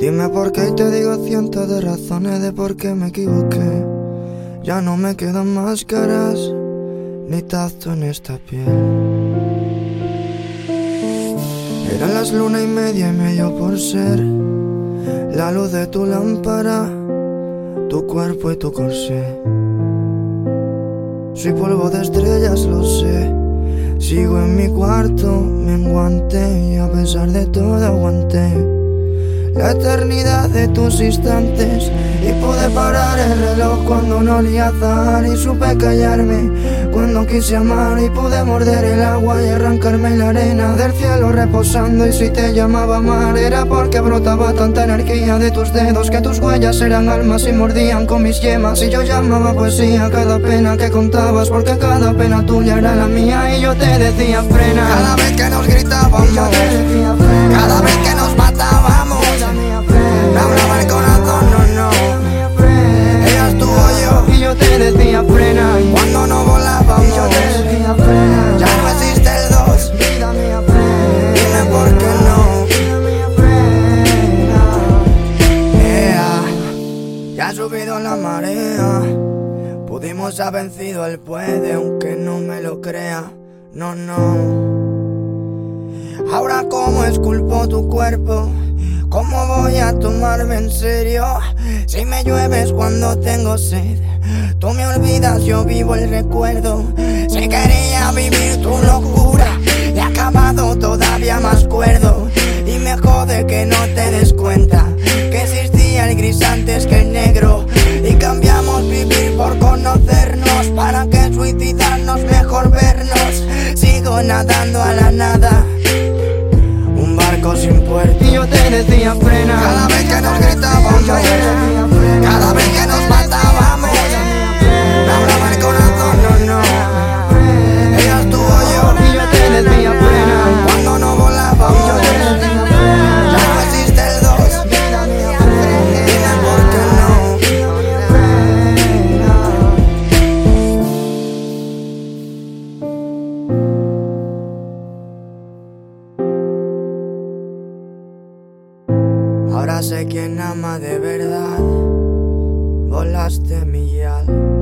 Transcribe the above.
Dime por qué y te digo cientos de razones de por qué me equivoqué. Ya no me quedan máscaras ni tacto en esta piel. Eran las luna y media y medio por ser la luz de tu lámpara, tu cuerpo y tu corsé. Soy polvo de estrellas, lo sé. Sigo en mi cuarto, me enguante y a pesar de todo aguanté la eternidad de tus instantes. Y pude parar el reloj cuando no olía azar y supe callarme cuando quise amar. Y pude morder el agua y arrancarme la arena del cielo reposando. Y si te llamaba mar era porque brotaba tanta energía de tus dedos que tus huellas eran almas y mordían con mis yemas. Y yo llamaba poesía cada pena que contabas porque cada pena tuya era la mía. Y yo te decía frena. Cada vez que nos gritábamos ha subido la marea. Pudimos haber vencido el puede Aunque no me lo crea. No, no. Ahora como esculpo tu cuerpo ¿Cómo voy a tomarme en serio? Si me llueves cuando tengo sed Tú me olvidas, yo vivo el recuerdo. Si quería vivir tu locura el gris antes que el negro Y cambiamos vivir por conocernos Para que suicidarnos mejor vernos Sigo nadando a la nada sin puerto. Y yo te decía frena. Cada vez Ahora sé quién ama de verdad. Volaste mi yal.